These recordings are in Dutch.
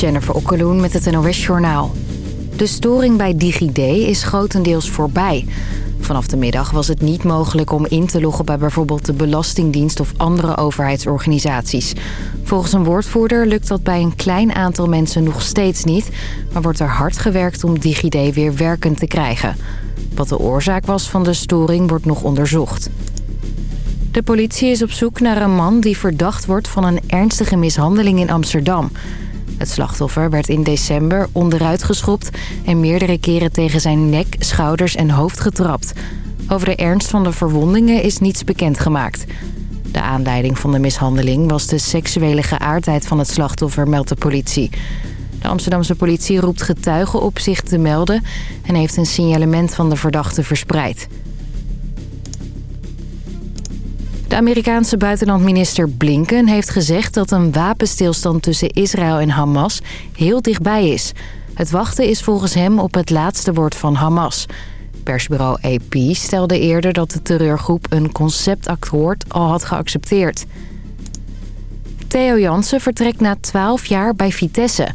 Jennifer Okkeloen met het NOS Journaal. De storing bij DigiD is grotendeels voorbij. Vanaf de middag was het niet mogelijk om in te loggen bij bijvoorbeeld de Belastingdienst of andere overheidsorganisaties. Volgens een woordvoerder lukt dat bij een klein aantal mensen nog steeds niet, maar wordt er hard gewerkt om DigiD weer werkend te krijgen. Wat de oorzaak was van de storing wordt nog onderzocht. De politie is op zoek naar een man die verdacht wordt van een ernstige mishandeling in Amsterdam. Het slachtoffer werd in december onderuit geschopt en meerdere keren tegen zijn nek, schouders en hoofd getrapt. Over de ernst van de verwondingen is niets bekendgemaakt. De aanleiding van de mishandeling was de seksuele geaardheid van het slachtoffer, meldt de politie. De Amsterdamse politie roept getuigen op zich te melden en heeft een signalement van de verdachte verspreid. De Amerikaanse buitenlandminister Blinken heeft gezegd dat een wapenstilstand tussen Israël en Hamas heel dichtbij is. Het wachten is volgens hem op het laatste woord van Hamas. Persbureau AP stelde eerder dat de terreurgroep een conceptakkoord al had geaccepteerd. Theo Jansen vertrekt na 12 jaar bij Vitesse.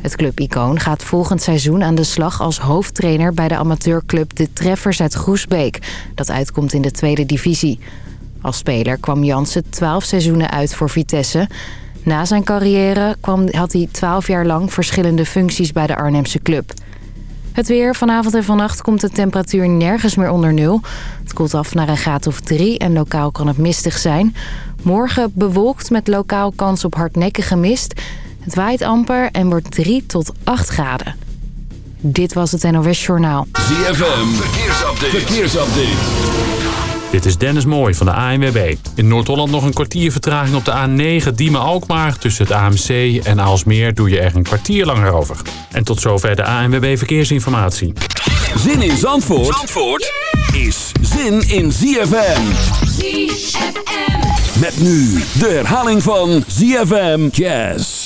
Het clubicoon gaat volgend seizoen aan de slag als hoofdtrainer bij de amateurclub De Treffers uit Groesbeek. Dat uitkomt in de tweede divisie. Als speler kwam Jansen 12 seizoenen uit voor Vitesse. Na zijn carrière kwam, had hij 12 jaar lang verschillende functies bij de Arnhemse club. Het weer. Vanavond en vannacht komt de temperatuur nergens meer onder nul. Het koelt af naar een graad of 3 en lokaal kan het mistig zijn. Morgen bewolkt met lokaal kans op hardnekkige mist. Het waait amper en wordt 3 tot 8 graden. Dit was het NOS Journaal. ZFM. Verkeersupdate. Verkeersupdate. Dit is Dennis Mooij van de ANWB. In Noord-Holland nog een kwartier vertraging op de A9 Diemen-Alkmaar. Tussen het AMC en Aalsmeer doe je er een kwartier langer over. En tot zover de ANWB Verkeersinformatie. Zin in Zandvoort, Zandvoort is zin in ZFM. ZFM. Met nu de herhaling van ZFM Jazz.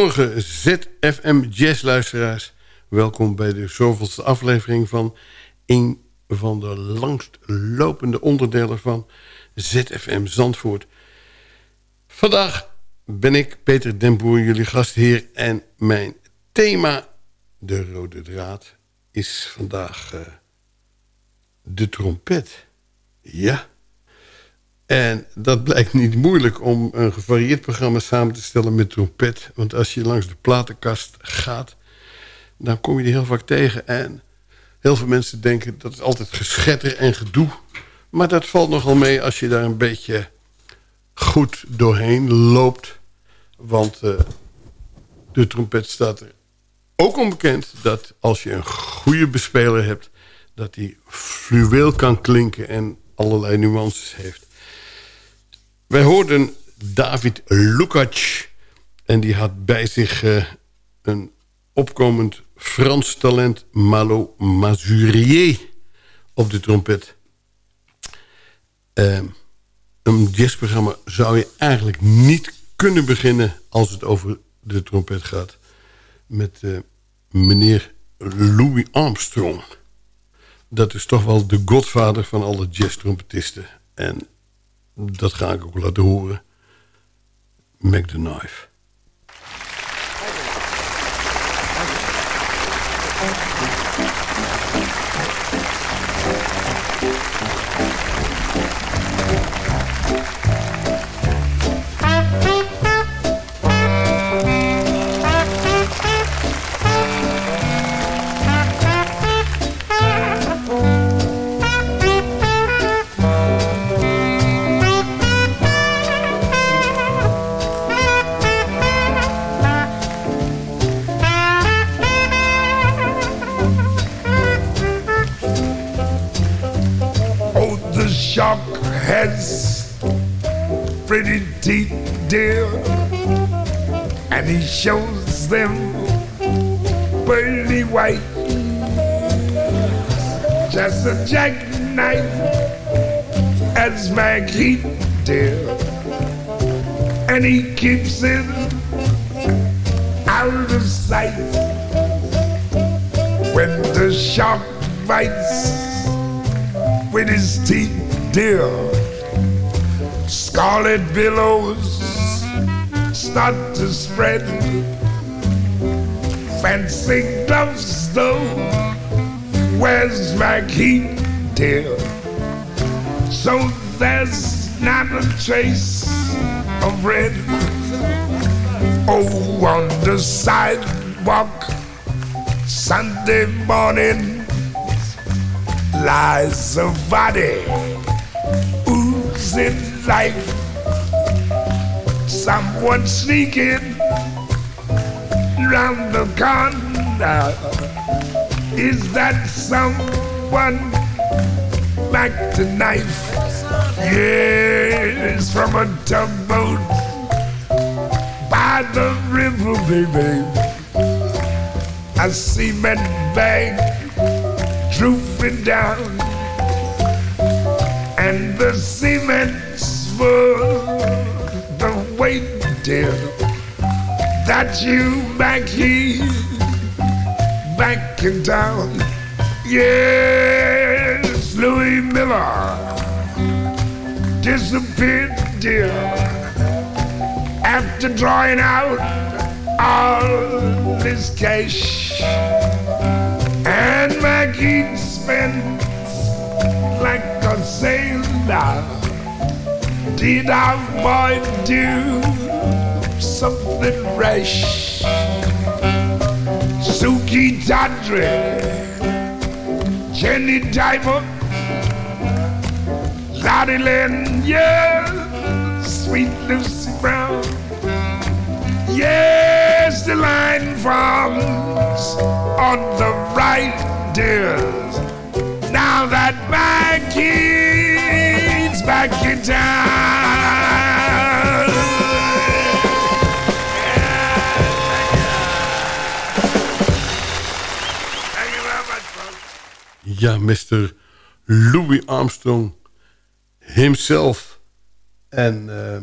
Goedemorgen ZFM Jazzluisteraars. Welkom bij de zoveelste aflevering van een van de langstlopende onderdelen van ZFM Zandvoort. Vandaag ben ik, Peter Den Boer, jullie gastheer... en mijn thema, de rode draad, is vandaag uh, de trompet. Ja, en dat blijkt niet moeilijk om een gevarieerd programma samen te stellen met trompet. Want als je langs de platenkast gaat, dan kom je die heel vaak tegen. En heel veel mensen denken dat het altijd geschetter en gedoe. Maar dat valt nogal mee als je daar een beetje goed doorheen loopt. Want uh, de trompet staat er ook onbekend dat als je een goede bespeler hebt... dat die fluweel kan klinken en allerlei nuances heeft. Wij hoorden David Lukac. En die had bij zich uh, een opkomend Frans talent Malo Mazurier op de trompet. Uh, een jazzprogramma zou je eigenlijk niet kunnen beginnen als het over de trompet gaat. Met uh, meneer Louis Armstrong. Dat is toch wel de godvader van alle jazztrompetisten. En dat ga ik ook laten horen. Mac the Knife. Dear, and he shows them pearly white. Just a jackknife as Maggie, dear, and he keeps it out of sight. When the shark bites with his teeth, dear scarlet billows start to spread. Fancy gloves, though, where's my key, dear? So there's not a trace of red. Oh, on the sidewalk, Sunday morning, lies a body oozing life. Someone sneaking round the corner. Uh, is that someone back tonight? Yes, from a tugboat by the river, baby. A cement bag drooping down, and the cement the dear, that you back here, back in town. Yes, Louis Miller disappeared, dear, after drawing out all his cash. And Maggie spent like a sailor did I might do something rash? Suki Tadre, Jenny Diver, Lottie Lynn, yeah, sweet Lucy Brown. Yes, the line forms on the right, dears. Now that my kid's back. Ja, Mr. Louis Armstrong himself. En uh,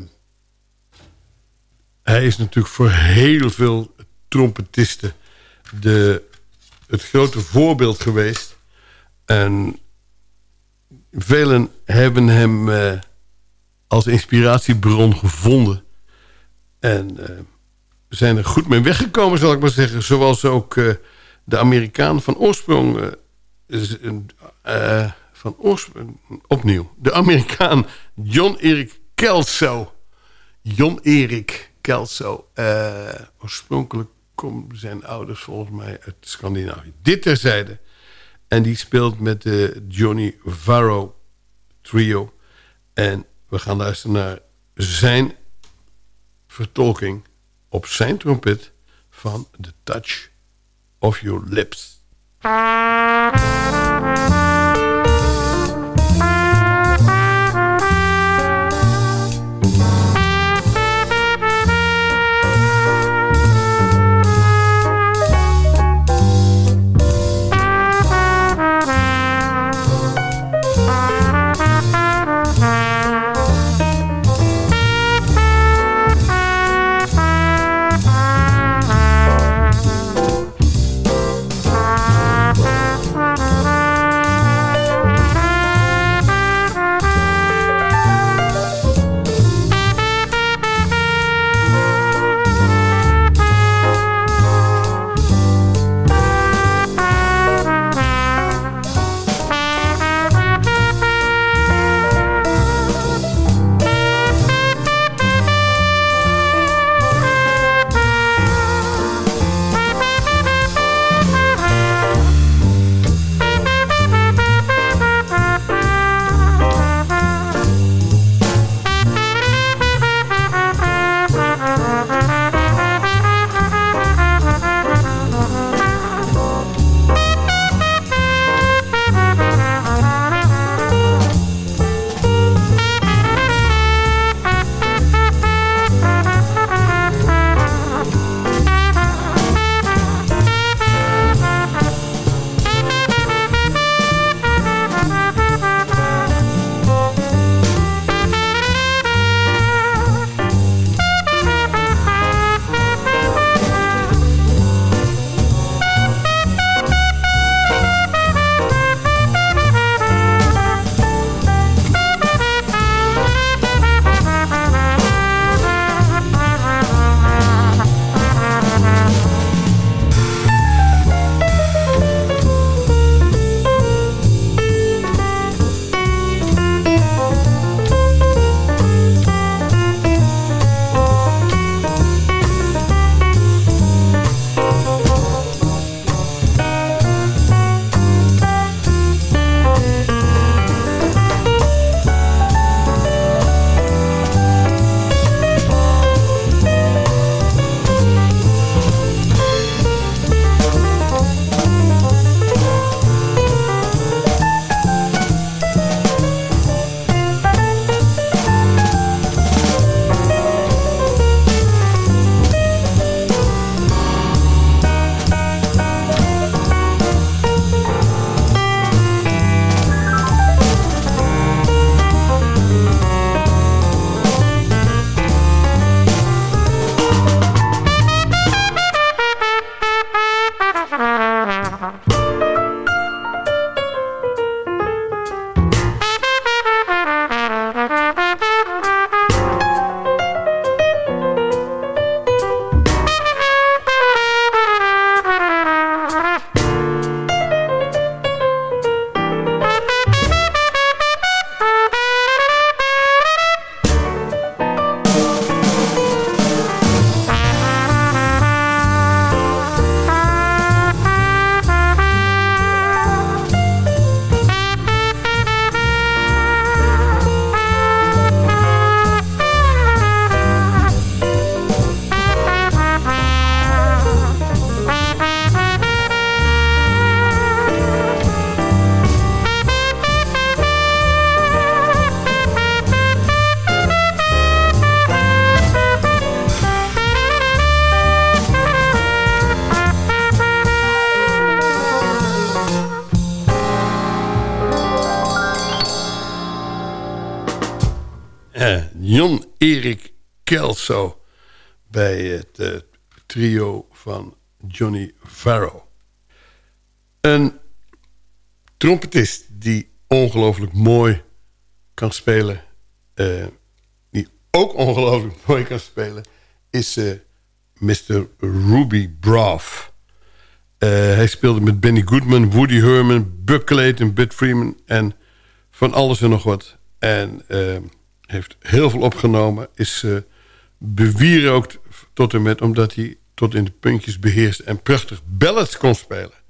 hij is natuurlijk voor heel veel trompetisten de, het grote voorbeeld geweest. En velen hebben hem eh, als inspiratiebron gevonden. En eh, zijn er goed mee weggekomen, zal ik maar zeggen. Zoals ook uh, de Amerikaan van oorsprong... van oorsprong opnieuw. De Amerikaan John Erik Kelso. John Erik Kelso. oorspronkelijk komen zijn ouders volgens mij uit Scandinavië. Dit terzijde. En die speelt met de Johnny Varro trio. En we gaan luisteren naar zijn vertolking op zijn trompet van The Touch of Your Lips. Erik Kelso bij het eh, trio van Johnny Varro. Een trompetist die ongelooflijk mooi kan spelen... eh, die ook ongelooflijk mooi kan spelen... is eh, Mr. Ruby Braff. Hij speelde met Benny Goodman, Woody Herman, Buck Clayton, Bud Freeman... en van alles en nog wat. En heeft heel veel opgenomen. Is uh, bewierookt tot en met... omdat hij tot in de puntjes beheerst... en prachtig ballads kon spelen.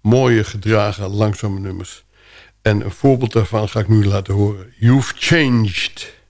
Mooie, gedragen, langzame nummers. En een voorbeeld daarvan ga ik nu laten horen. You've Changed...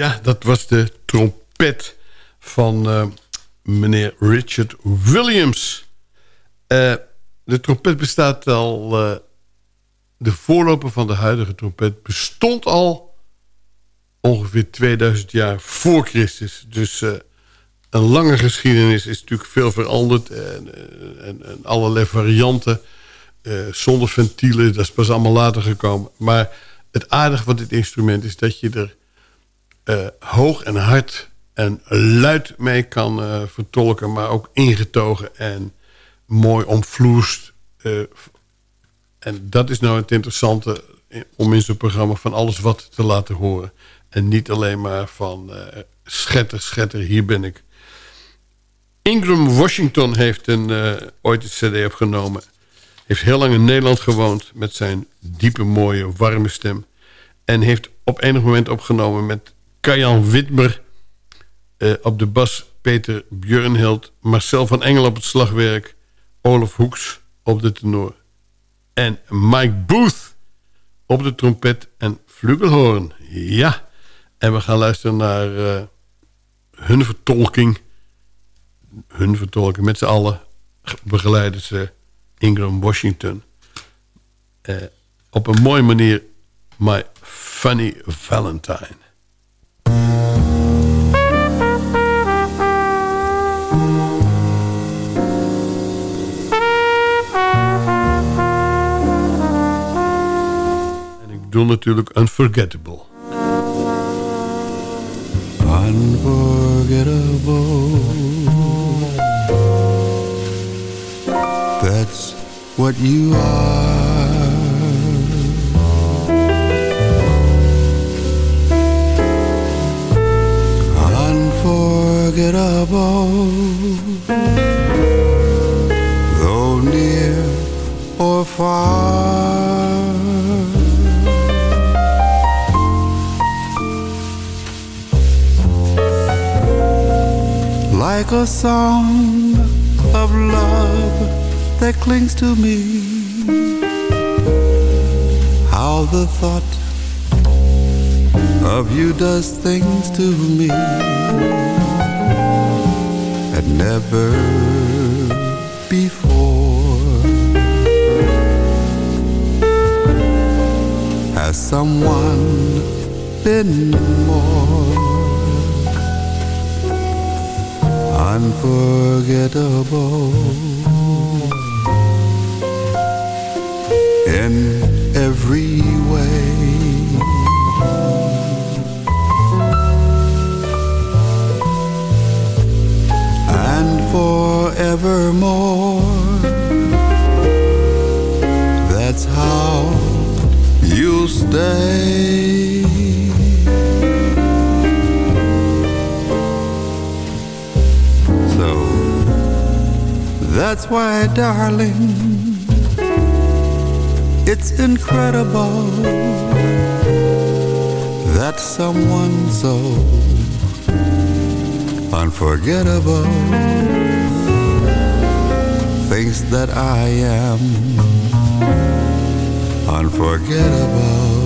Ja, dat was de trompet van uh, meneer Richard Williams. Uh, de trompet bestaat al... Uh, de voorloper van de huidige trompet bestond al ongeveer 2000 jaar voor Christus. Dus een lange geschiedenis is natuurlijk veel veranderd. En, en, en allerlei varianten. zonder ventielen, dat is pas allemaal later gekomen. Maar het aardige van dit instrument is dat je er uh, hoog en hard en luid mee kan uh, vertolken... maar ook ingetogen en mooi omvloest. Uh, en dat is nou het interessante om in zo'n programma van alles wat te laten horen. En niet alleen maar van schetter, schetter, hier ben ik. Ingram Washington heeft een, ooit een cd opgenomen. Heeft heel lang in Nederland gewoond met zijn diepe, mooie, warme stem. En heeft op enig moment opgenomen met Kajan Witmer uh, op de bas... Peter Björnhild, Marcel van Engel op het slagwerk... Olaf Hoeks op de tenor. En Mike Booth op de trompet en flugelhoorn. Ja, en we gaan luisteren naar uh, hun vertolking. Hun vertolking met z'n allen begeleiden ze Ingram Washington. Uh, op een mooie manier My Funny Valentine. Bedoel natuurlijk Unforgettable. Unforgettable That's what you are clings to me. How the thought of you does things to me. That never before. Has someone been more unforgettable in every way. And forevermore, that's how you'll stay. So, that's why, darling, incredible that someone so unforgettable. Thinks that I am unforgettable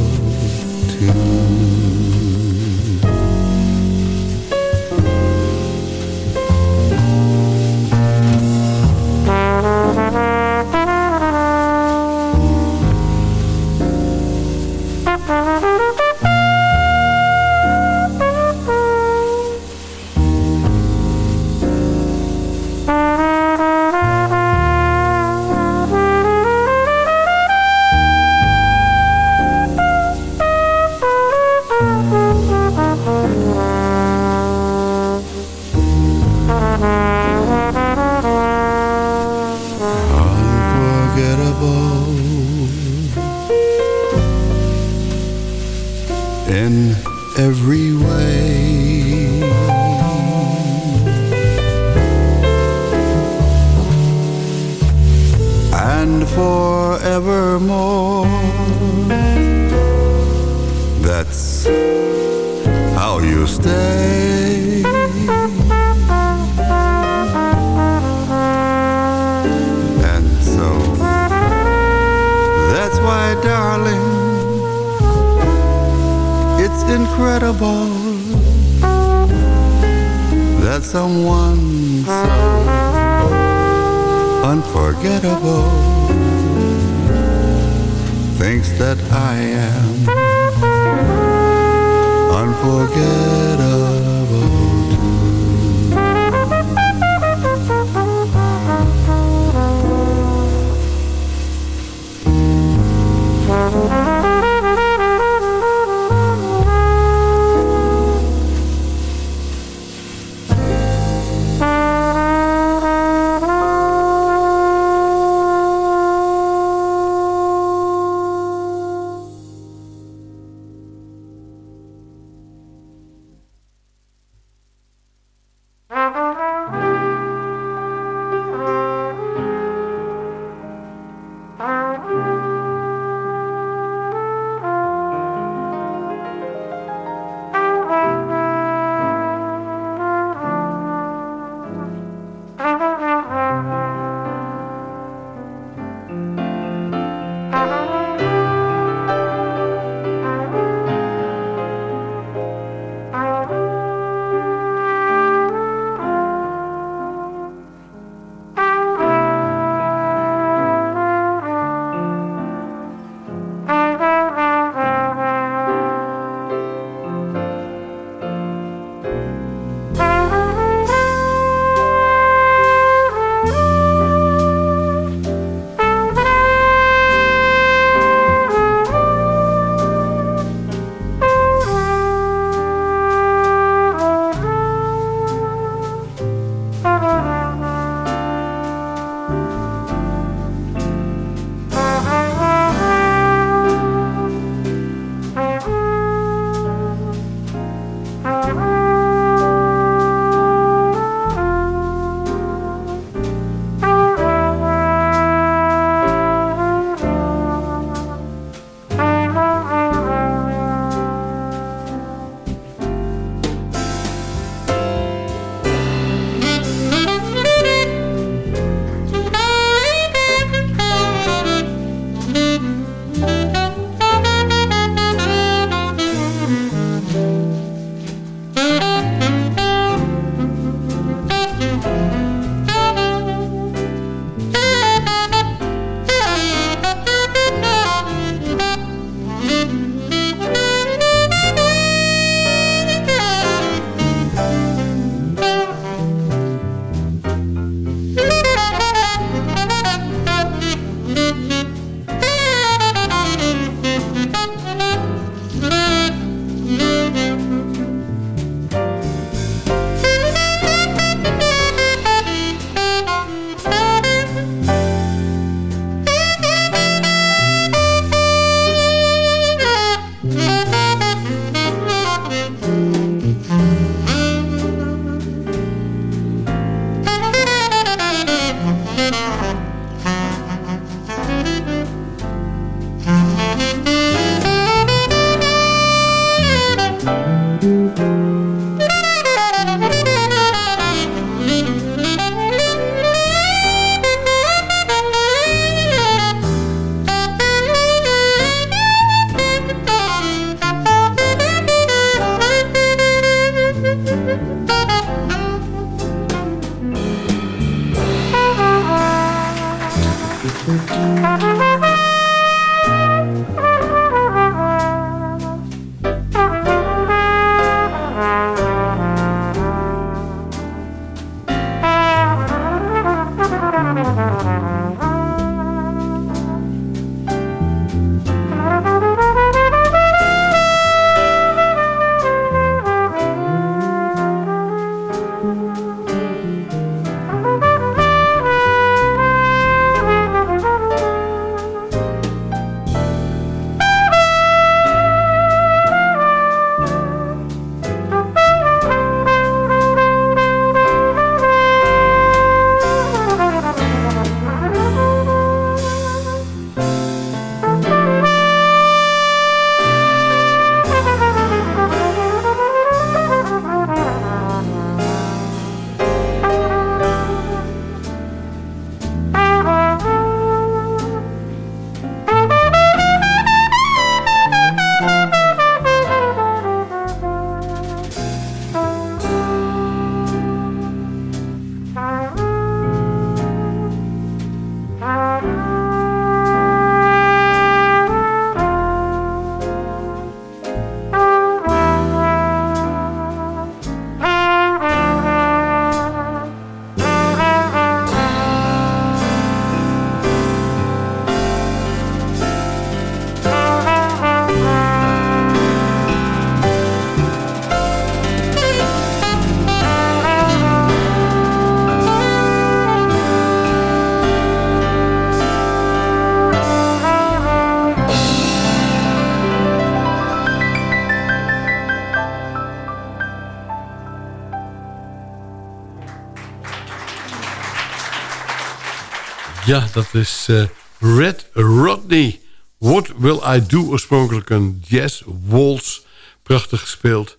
Ja, dat is uh, Red Rodney. What Will I Do? Oorspronkelijk een jazz waltz. Prachtig gespeeld.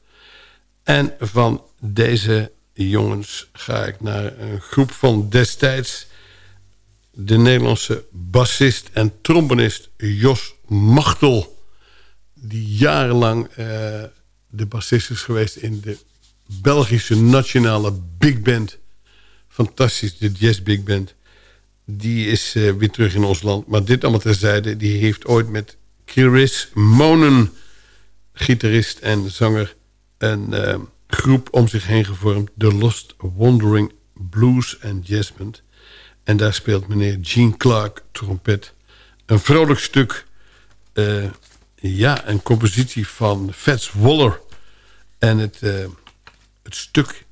En van deze jongens ga ik naar een groep van destijds... de Nederlandse bassist en trombonist Jos Machtel... die jarenlang uh, de bassist is geweest in de Belgische nationale big band. Fantastisch, de jazz big band. Die is uh, weer terug in ons land. Maar dit allemaal terzijde. Die heeft ooit met Chris Monen, gitarist en zanger... een uh, groep om zich heen gevormd. The Lost Wandering Blues and Jazz Band. En daar speelt meneer Gene Clark trompet. Een vrolijk stuk. Uh, ja, een compositie van Fats Waller. En het, het stuk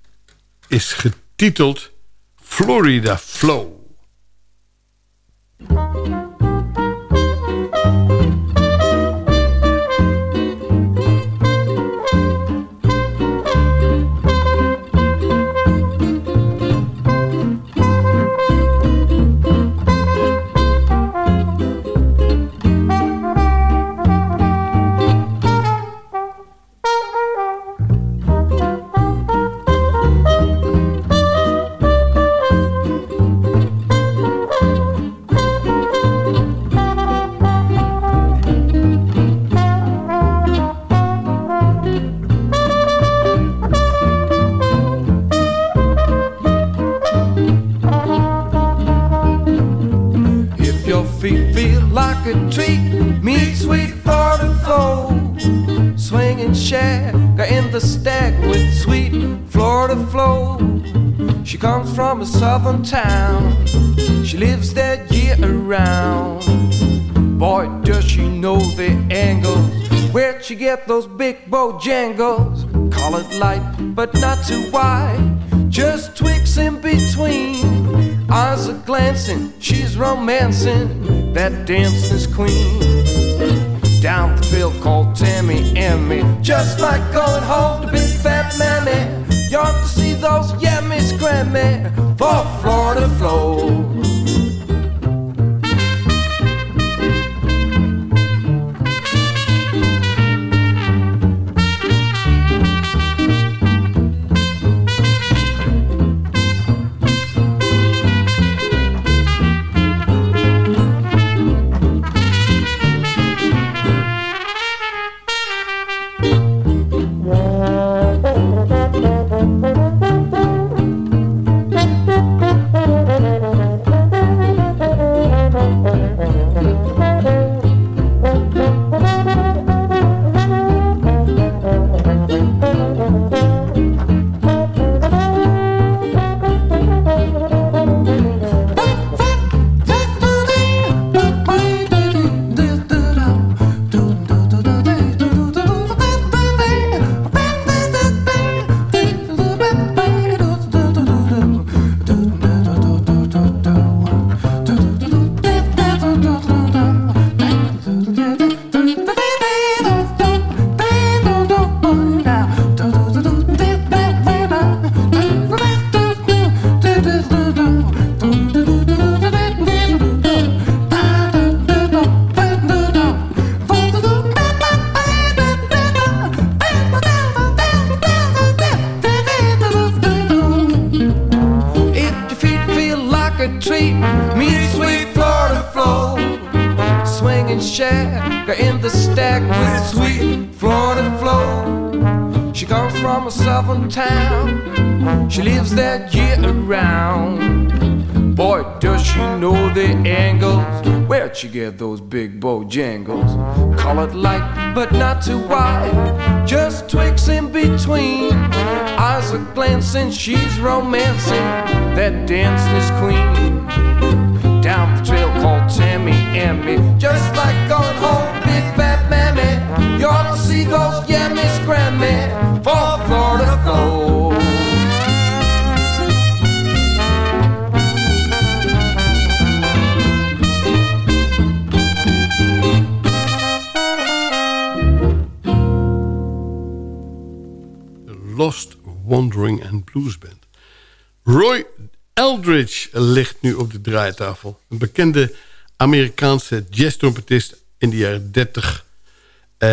is getiteld Florida Flow. Thank you. treat me sweet for the foe. Swinging shack in the stack with sweet Florida flow. She comes from a southern town. She lives there year around. Boy, does she know the angles. Where'd she get those big bow jangles? Call it light, but not too wide. Just twigs in between. Eyes are glancing, she's romancing. That dancing's queen. Down the field called Tammy me. Just like going home to big fat mammy. You ought to see those yummies crammy for Florida flow. from a southern town. She lives there year around. Boy, does she know the angles. Where'd she get those big bojangles? Colored light, but not too wide. Just twigs in between. Eyes are glancing, she's romancing that danceless queen. Down the trail called Tammy and me. Just like going home, big fat mammy. You're see those yammies, Grammy. For Florida. Lost Wandering and Blues Band. Roy Eldridge ligt nu op de draaitafel. Een bekende Amerikaanse jazztrompetist in de jaren 30. Uh,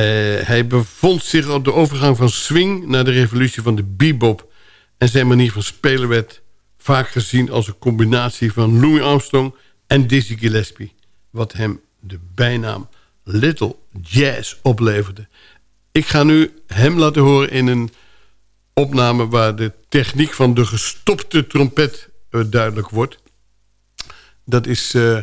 hij bevond zich op de overgang van swing... naar de revolutie van de bebop. En zijn manier van spelen werd vaak gezien als een combinatie van Louis Armstrong en Dizzy Gillespie. Wat hem de bijnaam Little Jazz opleverde. Ik ga nu hem laten horen in een opname... waar de techniek van de gestopte trompet uh, duidelijk wordt. Dat is uh,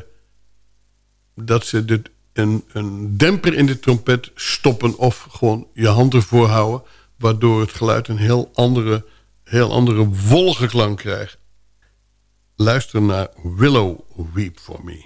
dat ze de, een, een demper in de trompet stoppen... of gewoon je hand ervoor houden... waardoor het geluid een heel andere, heel andere wollige klank krijgt. Luister naar Willow Weep For Me.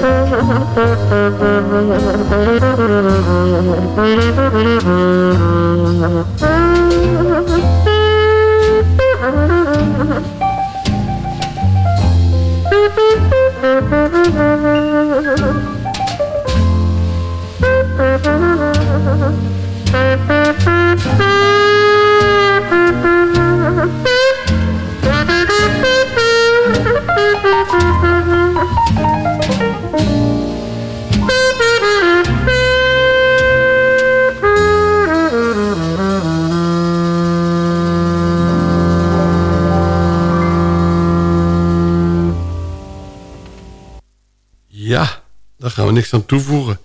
Ja, gaan we niks aan toevoegen.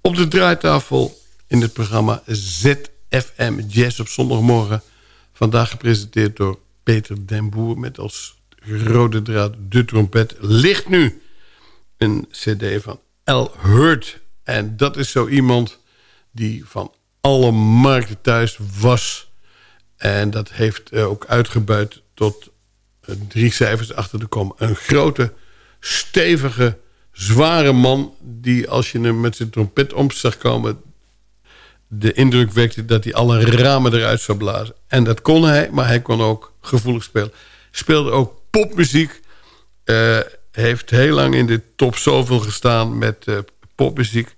Op de draaitafel in het programma ZFM Jazz op zondagmorgen. Vandaag gepresenteerd door Peter den Boer... met als rode draad de trompet. Ligt nu een cd van L. Hurt. En dat is zo iemand die van alle markten thuis was. En dat heeft eh, ook uitgebuit tot eh, drie cijfers achter de kom. Een grote, stevige zware man... die als je hem met zijn trompet om zag komen... de indruk wekte dat hij alle ramen eruit zou blazen. En dat kon hij, maar hij kon ook gevoelig spelen. Speelde ook popmuziek. Uh, heeft heel lang in de top zoveel gestaan met uh, popmuziek.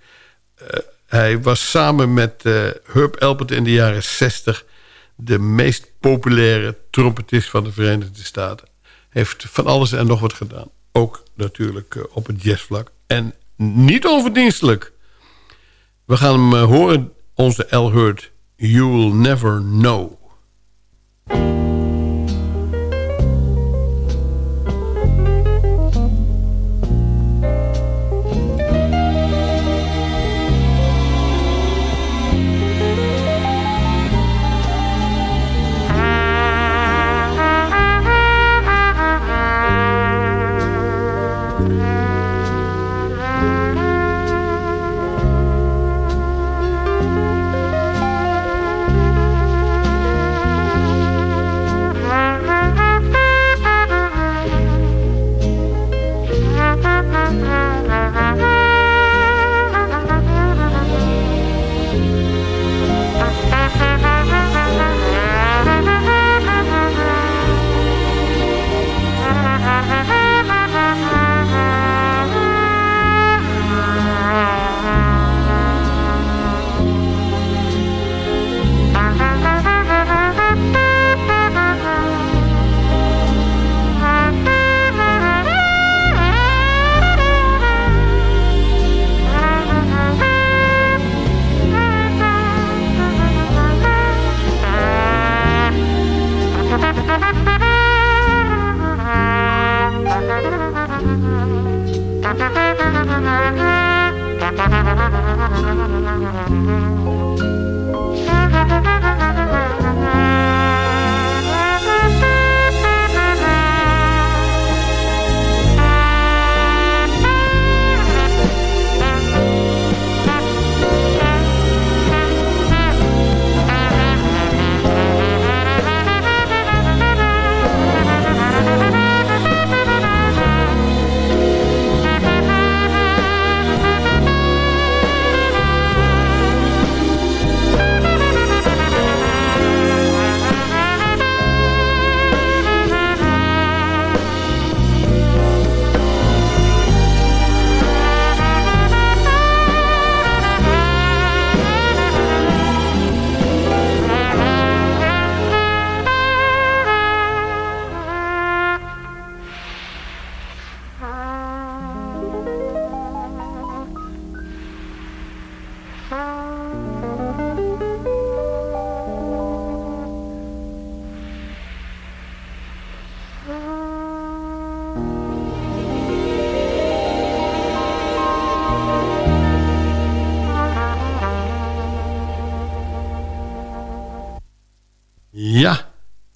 Uh, hij was samen met Herb Elpert in de jaren 60... de meest populaire trompetist van de Verenigde Staten. Heeft van alles en nog wat gedaan. Ook natuurlijk uh, op het jazzvlak. En niet onverdienstelijk. We gaan hem uh, horen, onze L. Hurt. You will never know.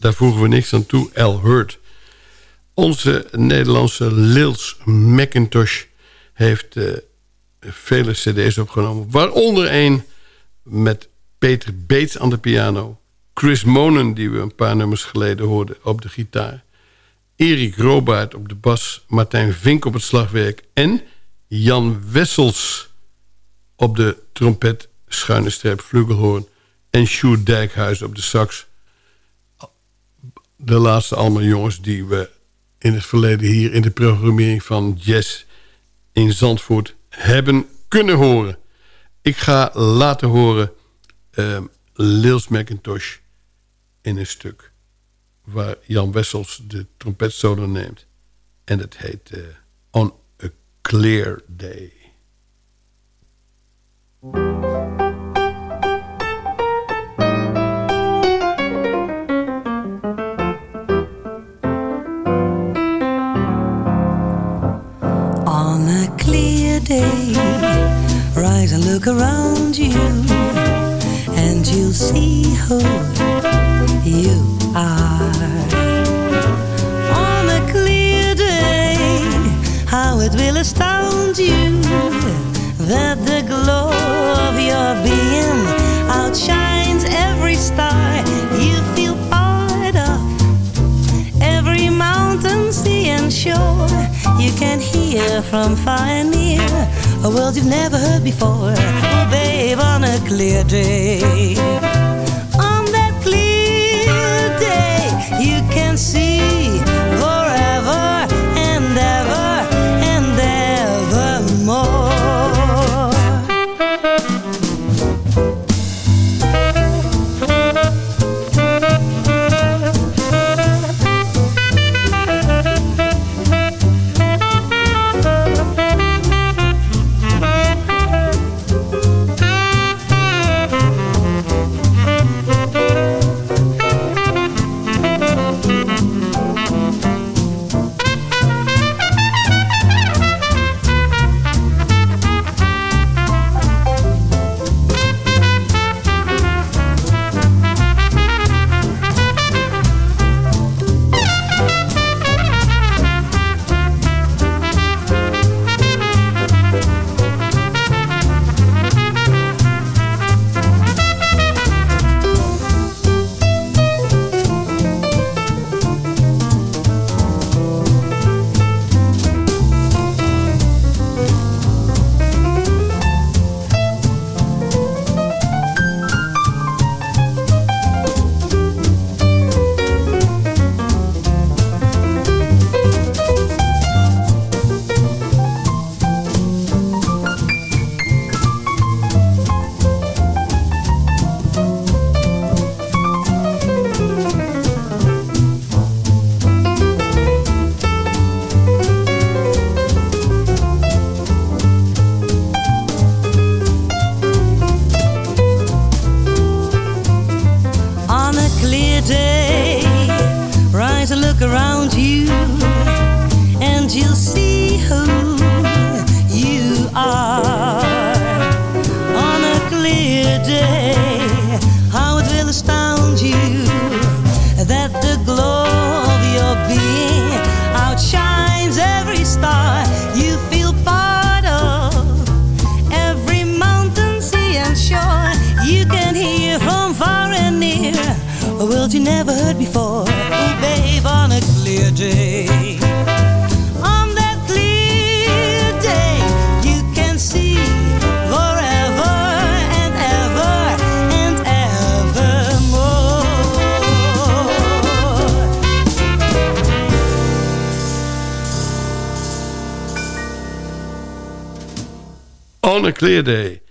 Daar voegen we niks aan toe. L. Hurt. Onze Nederlandse Lils McIntosh heeft uh, vele cd's opgenomen. Waaronder een met Peter Beets aan de piano. Chris Monen, die we een paar nummers geleden hoorden op de gitaar. Erik Robaert op de bas. Martijn Vink op het slagwerk. En Jan Wessels op de trompet, schuine streep, flugelhoorn... en Sjoerd Dijkhuis op de sax. De laatste allemaal jongens die we in het verleden... hier in de programmering van Jazz in Zandvoort hebben kunnen horen. Ik ga laten horen uh, Lils McIntosh in een stuk... waar Jan Wessels de trompetsolo neemt. En het heet uh, On a Clear Day. Day, rise and look around you, and you'll see who you are. On a clear day, how it will astound you that the glow of your being outshines every star you feel part of. Every mountain, sea, and shore you can hear from far and near. A world you've never heard before. Oh, babe, on a clear day. On that clear day, you can see On a Clear Day.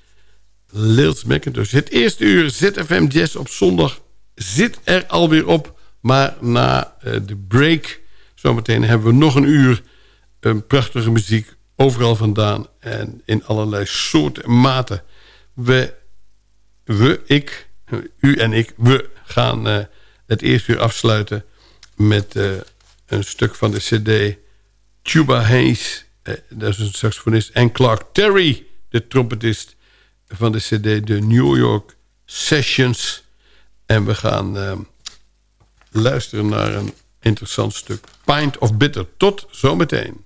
Lils McIntosh. Het eerste uur ZFM Jazz op zondag zit er alweer op. Maar na eh, de break, zometeen hebben we nog een uur... een prachtige muziek, overal vandaan... en in allerlei soorten en maten. We, we, ik, u en ik, we gaan eh, het eerste uur afsluiten... met eh, een stuk van de cd Tuba Hayes... dat is een saxofonist... en Clark Terry, de trompetist van de cd de New York Sessions. En we gaan eh, luisteren naar een interessant stuk. Pint of Bitter. Tot zometeen.